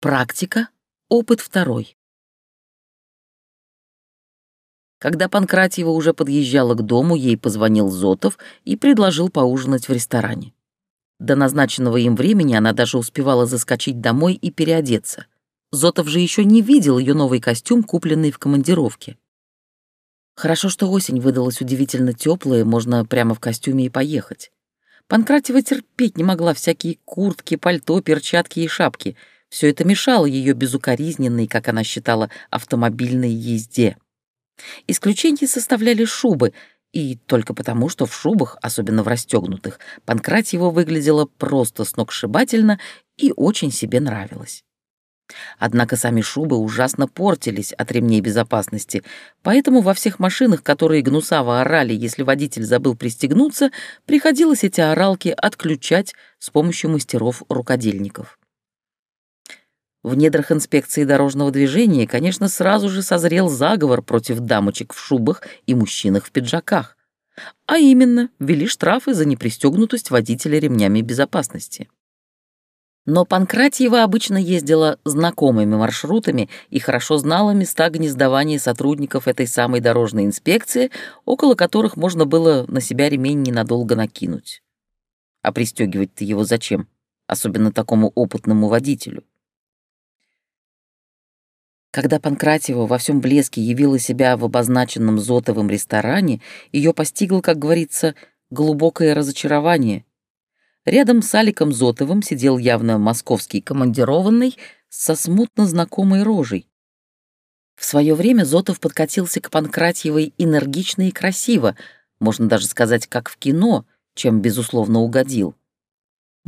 Практика. Опыт второй. Когда Панкратьева уже подъезжала к дому, ей позвонил Зотов и предложил поужинать в ресторане. До назначенного им времени она даже успевала заскочить домой и переодеться. Зотов же еще не видел ее новый костюм, купленный в командировке. Хорошо, что осень выдалась удивительно теплая, можно прямо в костюме и поехать. Панкратева терпеть не могла всякие куртки, пальто, перчатки и шапки — все это мешало ее безукоризненной, как она считала, автомобильной езде. Исключения составляли шубы, и только потому, что в шубах, особенно в расстегнутых, Панкратьева выглядела просто сногсшибательно и очень себе нравилась. Однако сами шубы ужасно портились от ремней безопасности, поэтому во всех машинах, которые гнусаво орали, если водитель забыл пристегнуться, приходилось эти оралки отключать с помощью мастеров-рукодельников. В недрах инспекции дорожного движения, конечно, сразу же созрел заговор против дамочек в шубах и мужчинах в пиджаках. А именно, ввели штрафы за непристегнутость водителя ремнями безопасности. Но Панкратьева обычно ездила знакомыми маршрутами и хорошо знала места гнездования сотрудников этой самой дорожной инспекции, около которых можно было на себя ремень ненадолго накинуть. А пристегивать-то его зачем? Особенно такому опытному водителю. Когда Панкратева во всем блеске явила себя в обозначенном Зотовом ресторане, ее постигло, как говорится, глубокое разочарование. Рядом с Аликом Зотовым сидел явно московский командированный со смутно знакомой рожей. В свое время Зотов подкатился к Панкратьевой энергично и красиво, можно даже сказать, как в кино, чем, безусловно, угодил.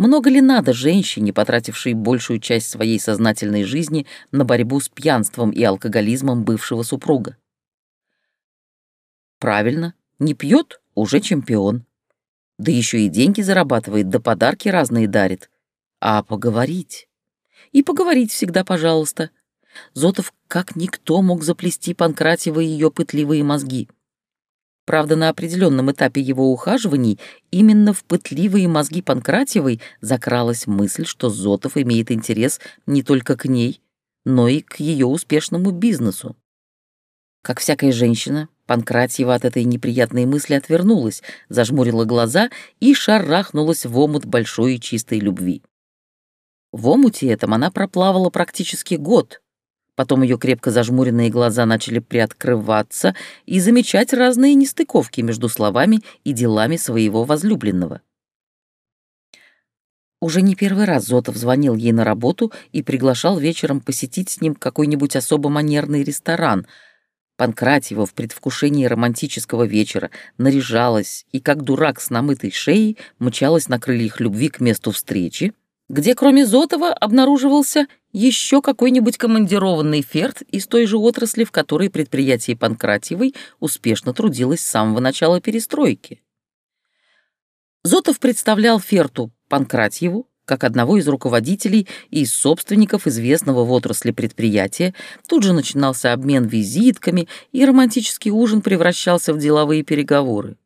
Много ли надо женщине, потратившей большую часть своей сознательной жизни на борьбу с пьянством и алкоголизмом бывшего супруга? Правильно, не пьет, уже чемпион. Да еще и деньги зарабатывает, да подарки разные дарит. А поговорить? И поговорить всегда, пожалуйста. Зотов как никто мог заплести Панкратева ее пытливые мозги. Правда, на определенном этапе его ухаживаний именно в пытливые мозги Панкратьевой закралась мысль, что Зотов имеет интерес не только к ней, но и к ее успешному бизнесу. Как всякая женщина, Панкратьева от этой неприятной мысли отвернулась, зажмурила глаза и шарахнулась в омут большой и чистой любви. В омуте этом она проплавала практически год, Потом ее крепко зажмуренные глаза начали приоткрываться и замечать разные нестыковки между словами и делами своего возлюбленного. Уже не первый раз Зотов звонил ей на работу и приглашал вечером посетить с ним какой-нибудь особо манерный ресторан. Панкратьева в предвкушении романтического вечера наряжалась и, как дурак с намытой шеей, мчалась на крыльях любви к месту встречи, где кроме Зотова обнаруживался еще какой-нибудь командированный ферт из той же отрасли, в которой предприятие Панкратьевой успешно трудилось с самого начала перестройки. Зотов представлял ферту Панкратьеву как одного из руководителей и собственников известного в отрасли предприятия, тут же начинался обмен визитками, и романтический ужин превращался в деловые переговоры.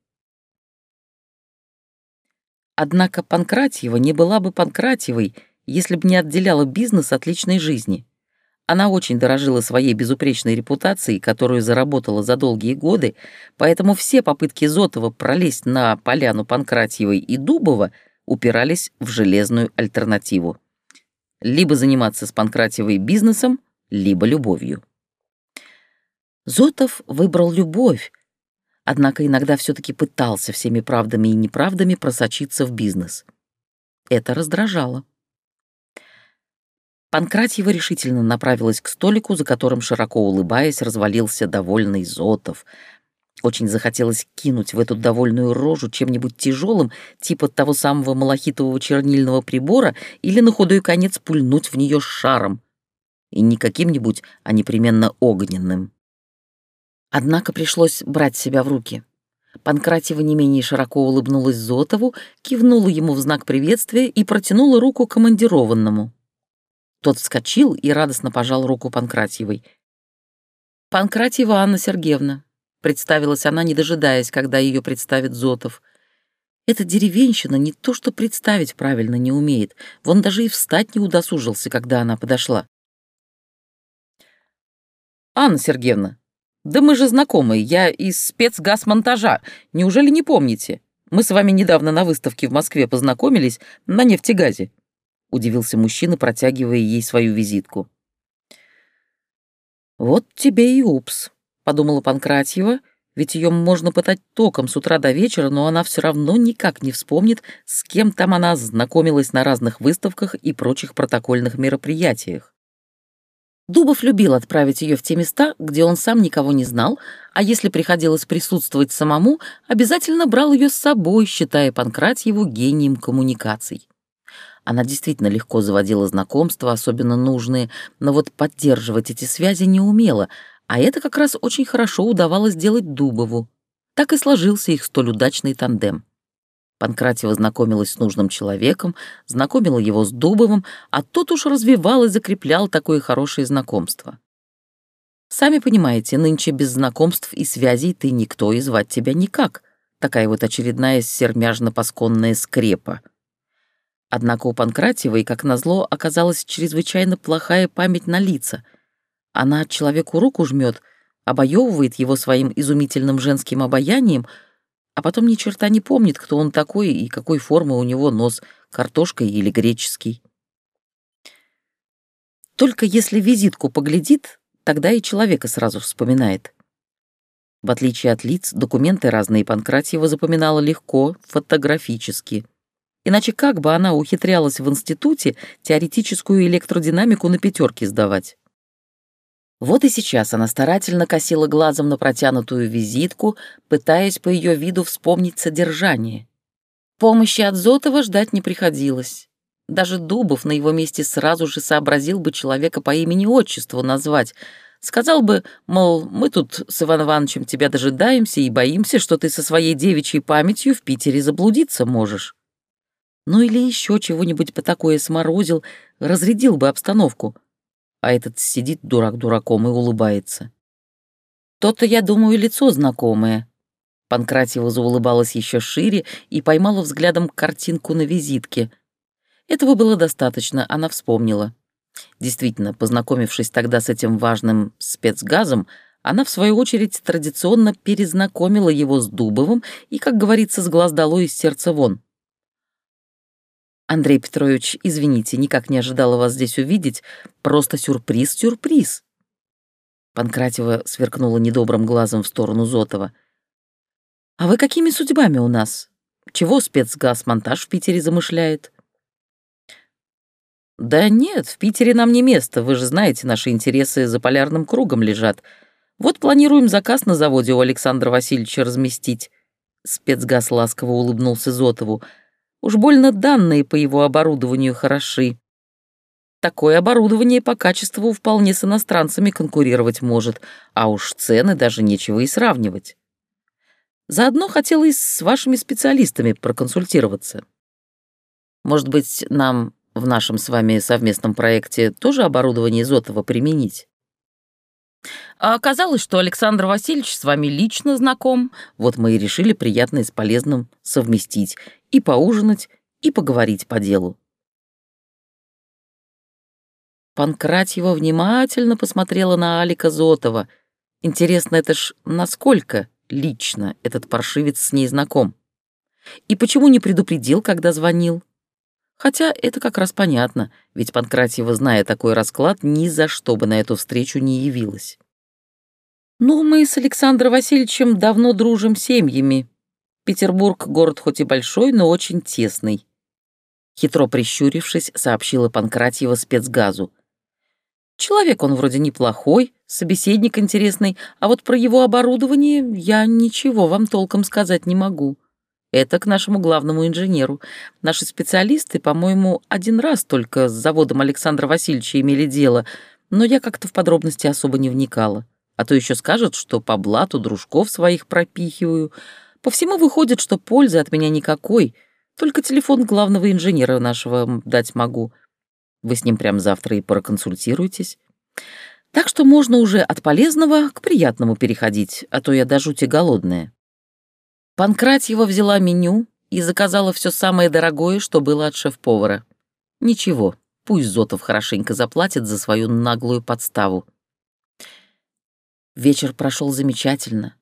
Однако Панкратьева не была бы Панкратьевой, если бы не отделяла бизнес от личной жизни. Она очень дорожила своей безупречной репутацией, которую заработала за долгие годы, поэтому все попытки Зотова пролезть на поляну Панкратьевой и Дубова упирались в железную альтернативу. Либо заниматься с Панкратьевой бизнесом, либо любовью. Зотов выбрал любовь, однако иногда все-таки пытался всеми правдами и неправдами просочиться в бизнес. Это раздражало. Панкратьева решительно направилась к столику, за которым, широко улыбаясь, развалился довольный Зотов. Очень захотелось кинуть в эту довольную рожу чем-нибудь тяжелым, типа того самого малахитового чернильного прибора, или на худой конец пульнуть в нее шаром. И не каким-нибудь, а непременно огненным. Однако пришлось брать себя в руки. Панкратева не менее широко улыбнулась Зотову, кивнула ему в знак приветствия и протянула руку командированному. Тот вскочил и радостно пожал руку Панкратьевой. «Панкратьева Анна Сергеевна», — представилась она, не дожидаясь, когда ее представит Зотов. «Эта деревенщина не то что представить правильно не умеет, вон даже и встать не удосужился, когда она подошла». «Анна Сергеевна, да мы же знакомы, я из спецгазмонтажа, неужели не помните? Мы с вами недавно на выставке в Москве познакомились на нефтегазе», — удивился мужчина, протягивая ей свою визитку. «Вот тебе и упс», — подумала Панкратьева, ведь ее можно пытать током с утра до вечера, но она все равно никак не вспомнит, с кем там она знакомилась на разных выставках и прочих протокольных мероприятиях. Дубов любил отправить ее в те места, где он сам никого не знал, а если приходилось присутствовать самому, обязательно брал ее с собой, считая Панкратьеву гением коммуникаций. Она действительно легко заводила знакомства, особенно нужные, но вот поддерживать эти связи не умела, а это как раз очень хорошо удавалось делать Дубову. Так и сложился их столь удачный тандем. Панкратьева знакомилась с нужным человеком, знакомила его с Дубовым, а тот уж развивал и закреплял такое хорошее знакомство. Сами понимаете, нынче без знакомств и связей ты никто и звать тебя никак. Такая вот очередная сермяжно-пасконная скрепа. Однако у Панкратьевой, как назло, оказалась чрезвычайно плохая память на лица. Она человеку руку жмет, обоевывает его своим изумительным женским обаянием — а потом ни черта не помнит, кто он такой и какой формы у него нос, картошкой или греческий. Только если визитку поглядит, тогда и человека сразу вспоминает. В отличие от лиц, документы разные Панкратьева запоминала легко, фотографически. Иначе как бы она ухитрялась в институте теоретическую электродинамику на пятерке сдавать? Вот и сейчас она старательно косила глазом на протянутую визитку, пытаясь по ее виду вспомнить содержание. Помощи от Зотова ждать не приходилось. Даже Дубов на его месте сразу же сообразил бы человека по имени-отчеству назвать. Сказал бы, мол, мы тут с Иван Ивановичем тебя дожидаемся и боимся, что ты со своей девичьей памятью в Питере заблудиться можешь. Ну или еще чего-нибудь по такое сморозил, разрядил бы обстановку а этот сидит дурак дураком и улыбается. То-то, я думаю, лицо знакомое. Панкратьева заулыбалась еще шире и поймала взглядом картинку на визитке. Этого было достаточно, она вспомнила. Действительно, познакомившись тогда с этим важным спецгазом, она, в свою очередь, традиционно перезнакомила его с Дубовым и, как говорится, с глаз долой из сердца вон. Андрей Петрович, извините, никак не ожидала вас здесь увидеть. Просто сюрприз-сюрприз. Панкратева сверкнула недобрым глазом в сторону Зотова. «А вы какими судьбами у нас? Чего спецгаз-монтаж в Питере замышляет?» «Да нет, в Питере нам не место. Вы же знаете, наши интересы за полярным кругом лежат. Вот планируем заказ на заводе у Александра Васильевича разместить». Спецгаз ласково улыбнулся Зотову. Уж больно данные по его оборудованию хороши. Такое оборудование по качеству вполне с иностранцами конкурировать может, а уж цены даже нечего и сравнивать. Заодно хотела и с вашими специалистами проконсультироваться. Может быть, нам в нашем с вами совместном проекте тоже оборудование Зотова применить? А оказалось, что Александр Васильевич с вами лично знаком. Вот мы и решили приятное с полезным совместить. И поужинать, и поговорить по делу. Панкратьева внимательно посмотрела на Алика Зотова. Интересно, это ж насколько лично этот паршивец с ней знаком? И почему не предупредил, когда звонил? Хотя это как раз понятно, ведь Панкратьева, зная такой расклад, ни за что бы на эту встречу не явилась. «Ну, мы с Александром Васильевичем давно дружим семьями. Петербург — город хоть и большой, но очень тесный», — хитро прищурившись, сообщила Панкратьева спецгазу. «Человек он вроде неплохой, собеседник интересный, а вот про его оборудование я ничего вам толком сказать не могу. Это к нашему главному инженеру. Наши специалисты, по-моему, один раз только с заводом Александра Васильевича имели дело, но я как-то в подробности особо не вникала а то еще скажут, что по блату дружков своих пропихиваю. По всему выходит, что пользы от меня никакой, только телефон главного инженера нашего дать могу. Вы с ним прямо завтра и проконсультируйтесь. Так что можно уже от полезного к приятному переходить, а то я до жути голодная. Панкратьева взяла меню и заказала все самое дорогое, что было от шеф-повара. Ничего, пусть Зотов хорошенько заплатит за свою наглую подставу. Вечер прошел замечательно.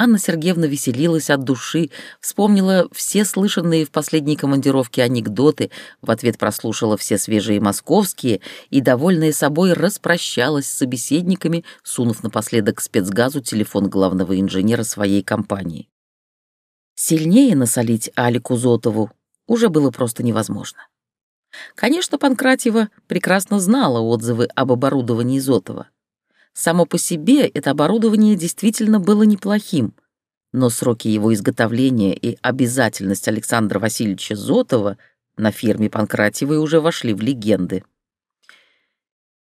Анна Сергеевна веселилась от души, вспомнила все слышанные в последней командировке анекдоты, в ответ прослушала все свежие московские и, довольная собой, распрощалась с собеседниками, сунув напоследок спецгазу телефон главного инженера своей компании. Сильнее насолить Алику Зотову уже было просто невозможно. Конечно, Панкратьева прекрасно знала отзывы об оборудовании Зотова. Само по себе это оборудование действительно было неплохим, но сроки его изготовления и обязательность Александра Васильевича Зотова на фирме Панкратьевой уже вошли в легенды.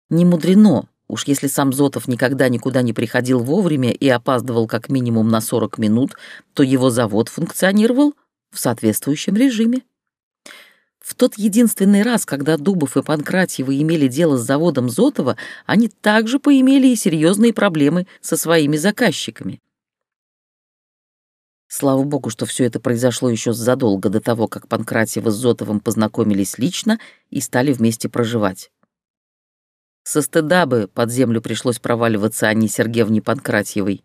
Не мудрено, уж если сам Зотов никогда никуда не приходил вовремя и опаздывал как минимум на 40 минут, то его завод функционировал в соответствующем режиме. В тот единственный раз, когда Дубов и Панкратьевы имели дело с заводом Зотова, они также поимели и серьезные проблемы со своими заказчиками. Слава богу, что все это произошло еще задолго до того, как Панкратьева с Зотовым познакомились лично и стали вместе проживать. Со стыда бы под землю пришлось проваливаться Анне Сергеевне Панкратьевой.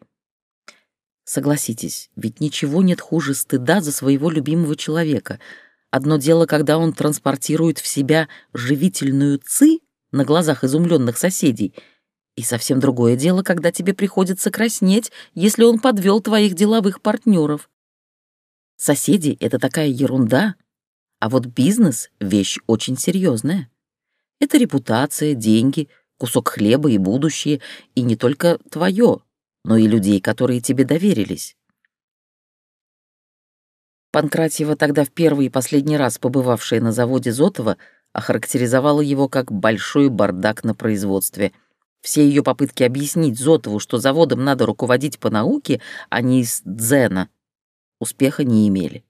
Согласитесь, ведь ничего нет хуже стыда за своего любимого человека — Одно дело, когда он транспортирует в себя живительную ци на глазах изумленных соседей, и совсем другое дело, когда тебе приходится краснеть, если он подвел твоих деловых партнеров. Соседи — это такая ерунда, а вот бизнес — вещь очень серьезная. Это репутация, деньги, кусок хлеба и будущее, и не только твое, но и людей, которые тебе доверились. Панкратьева, тогда в первый и последний раз побывавшая на заводе Зотова, охарактеризовала его как большой бардак на производстве. Все ее попытки объяснить Зотову, что заводом надо руководить по науке, а не из дзена, успеха не имели.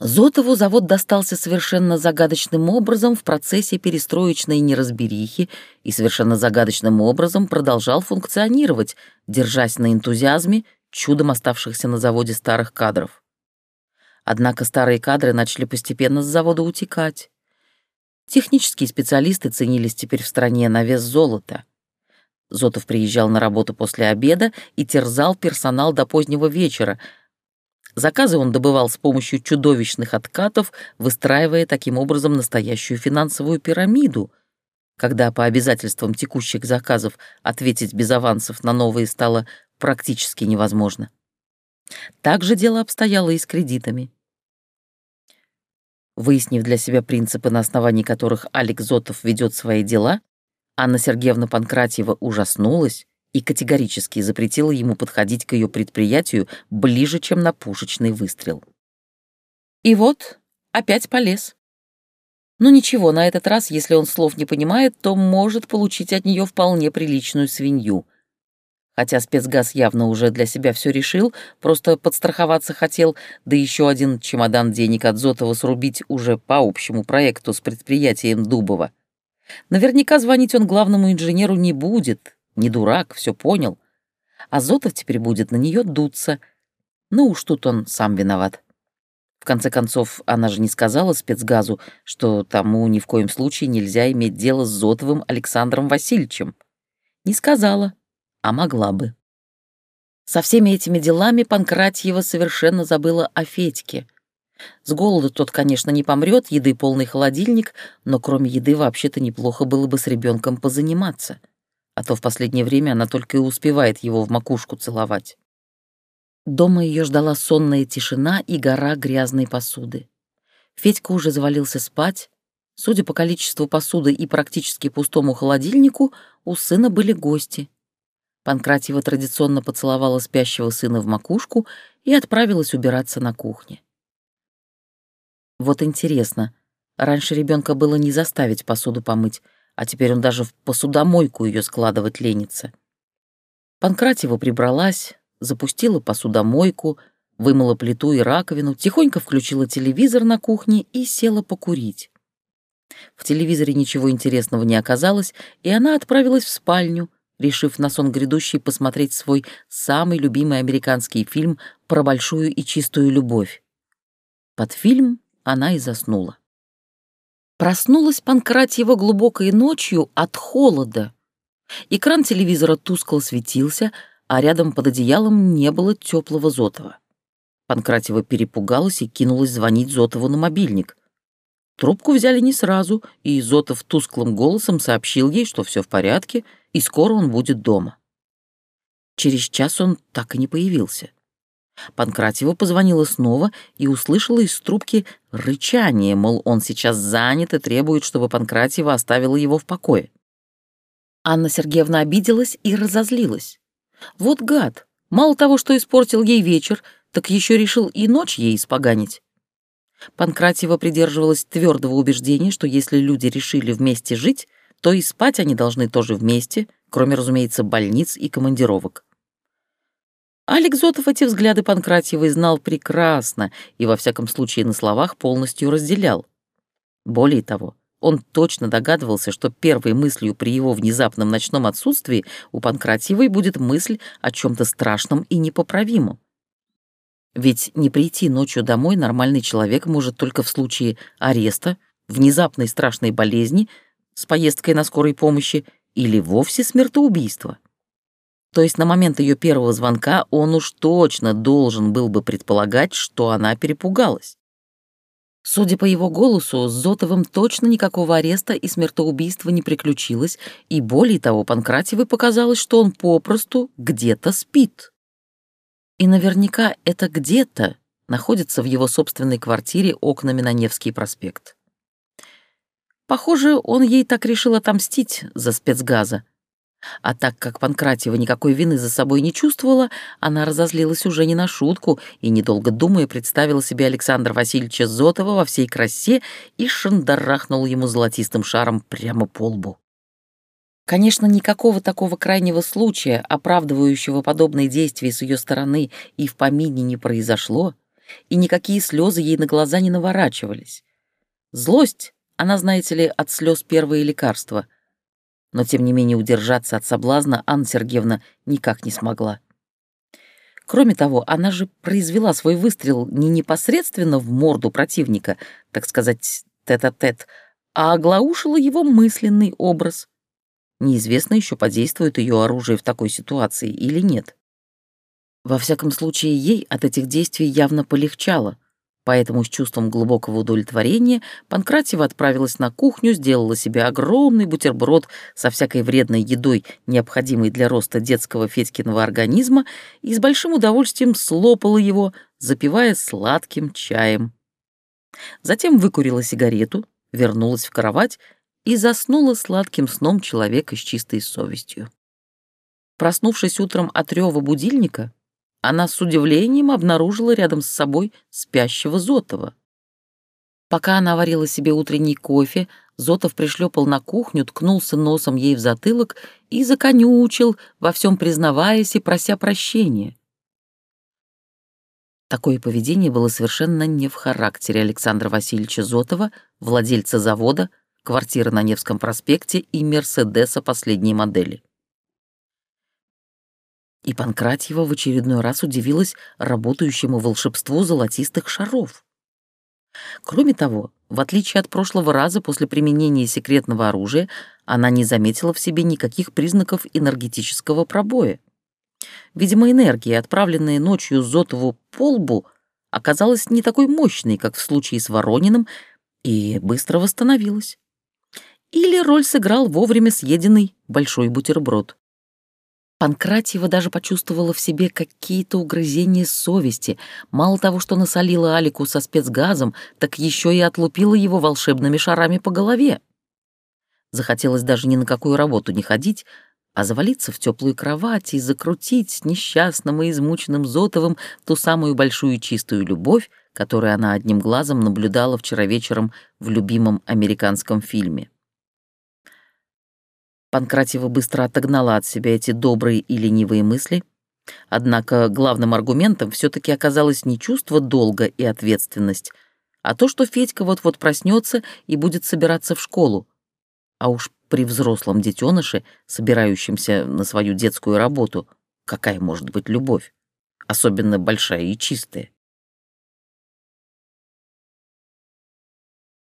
Зотову завод достался совершенно загадочным образом в процессе перестроечной неразберихи и совершенно загадочным образом продолжал функционировать, держась на энтузиазме чудом оставшихся на заводе старых кадров. Однако старые кадры начали постепенно с завода утекать. Технические специалисты ценились теперь в стране на вес золота. Зотов приезжал на работу после обеда и терзал персонал до позднего вечера. Заказы он добывал с помощью чудовищных откатов, выстраивая таким образом настоящую финансовую пирамиду. Когда по обязательствам текущих заказов ответить без авансов на новые стало практически невозможно. Так же дело обстояло и с кредитами. Выяснив для себя принципы, на основании которых Алекс Зотов ведет свои дела, Анна Сергеевна Панкратьева ужаснулась и категорически запретила ему подходить к ее предприятию ближе, чем на пушечный выстрел. И вот опять полез. Ну ничего, на этот раз, если он слов не понимает, то может получить от нее вполне приличную свинью — Хотя спецгаз явно уже для себя все решил, просто подстраховаться хотел, да еще один чемодан денег от Зотова срубить уже по общему проекту с предприятием Дубова. Наверняка звонить он главному инженеру не будет, не дурак, все понял. А Зотов теперь будет на нее дуться. Ну уж тут он сам виноват. В конце концов, она же не сказала спецгазу, что тому ни в коем случае нельзя иметь дело с Зотовым Александром Васильевичем. Не сказала, а могла бы. Со всеми этими делами Панкратьева совершенно забыла о Федьке. С голоду тот, конечно, не помрет, еды полный холодильник, но кроме еды вообще-то неплохо было бы с ребенком позаниматься. А то в последнее время она только и успевает его в макушку целовать. Дома ее ждала сонная тишина и гора грязной посуды. Федька уже завалился спать. Судя по количеству посуды и практически пустому холодильнику, у сына были гости. Панкратьева традиционно поцеловала спящего сына в макушку и отправилась убираться на кухне. Вот интересно, раньше ребенка было не заставить посуду помыть, а теперь он даже в посудомойку ее складывать ленится. Панкратьева прибралась, запустила посудомойку, вымыла плиту и раковину, тихонько включила телевизор на кухне и села покурить. В телевизоре ничего интересного не оказалось, и она отправилась в спальню, решив на сон грядущий посмотреть свой самый любимый американский фильм про большую и чистую любовь. Под фильм она и заснула. Проснулась Панкратьева глубокой ночью от холода. Экран телевизора тускло светился, а рядом под одеялом не было теплого Зотова. Панкратева перепугалась и кинулась звонить Зотову на мобильник. Трубку взяли не сразу, и Зотов тусклым голосом сообщил ей, что все в порядке, и скоро он будет дома. Через час он так и не появился. Панкратьева позвонила снова и услышала из трубки рычание, мол, он сейчас занят и требует, чтобы Панкратьева оставила его в покое. Анна Сергеевна обиделась и разозлилась. Вот гад, мало того, что испортил ей вечер, так еще решил и ночь ей испоганить. Панкратьева придерживалась твердого убеждения, что если люди решили вместе жить, то и спать они должны тоже вместе, кроме, разумеется, больниц и командировок. Алекс Зотов эти взгляды Панкратьевой знал прекрасно и, во всяком случае, на словах полностью разделял. Более того, он точно догадывался, что первой мыслью при его внезапном ночном отсутствии у Панкратьевой будет мысль о чем-то страшном и непоправимом. Ведь не прийти ночью домой нормальный человек может только в случае ареста, внезапной страшной болезни с поездкой на скорой помощи или вовсе смертоубийства. То есть на момент ее первого звонка он уж точно должен был бы предполагать, что она перепугалась. Судя по его голосу, с Зотовым точно никакого ареста и смертоубийства не приключилось, и более того, Панкратьевой показалось, что он попросту где-то спит. И наверняка это где-то находится в его собственной квартире окнами на Невский проспект. Похоже, он ей так решил отомстить за спецгаза, а так как Панкратьева никакой вины за собой не чувствовала, она разозлилась уже не на шутку и, недолго думая, представила себе Александра Васильевича Зотова во всей красе и шандарахнула ему золотистым шаром прямо по лбу. Конечно, никакого такого крайнего случая, оправдывающего подобные действия с ее стороны, и в помине не произошло, и никакие слезы ей на глаза не наворачивались. Злость, она, знаете ли, от слез первое лекарство — но тем не менее удержаться от соблазна Анна Сергеевна никак не смогла. Кроме того, она же произвела свой выстрел не непосредственно в морду противника, так сказать, тет-а-тет, -тет, а оглаушила его мысленный образ. Неизвестно еще, подействует ее оружие в такой ситуации или нет. Во всяком случае, ей от этих действий явно полегчало — Поэтому с чувством глубокого удовлетворения Панкратьева отправилась на кухню, сделала себе огромный бутерброд со всякой вредной едой, необходимой для роста детского Федькиного организма, и с большим удовольствием слопала его, запивая сладким чаем. Затем выкурила сигарету, вернулась в кровать и заснула сладким сном человека с чистой совестью. Проснувшись утром от рева будильника, она с удивлением обнаружила рядом с собой спящего Зотова. Пока она варила себе утренний кофе, Зотов пришлепал на кухню, ткнулся носом ей в затылок и законючил, во всем признаваясь и прося прощения. Такое поведение было совершенно не в характере Александра Васильевича Зотова, владельца завода, квартиры на Невском проспекте и Мерседеса последней модели. И Панкратьева в очередной раз удивилась работающему волшебству золотистых шаров. Кроме того, в отличие от прошлого раза после применения секретного оружия, она не заметила в себе никаких признаков энергетического пробоя. Видимо, энергия, отправленная ночью Зотову по лбу, оказалась не такой мощной, как в случае с Ворониным, и быстро восстановилась. Или роль сыграл вовремя съеденный большой бутерброд. Панкратьева даже почувствовала в себе какие-то угрызения совести. Мало того, что насолила Алику со спецгазом, так еще и отлупила его волшебными шарами по голове. Захотелось даже ни на какую работу не ходить, а завалиться в теплую кровать и закрутить с несчастным и измученным Зотовым ту самую большую чистую любовь, которую она одним глазом наблюдала вчера вечером в любимом американском фильме. Панкратьева быстро отогнала от себя эти добрые и ленивые мысли. Однако главным аргументом все таки оказалось не чувство долга и ответственность, а то, что Федька вот-вот проснется и будет собираться в школу. А уж при взрослом детеныше, собирающемся на свою детскую работу, какая может быть любовь, особенно большая и чистая.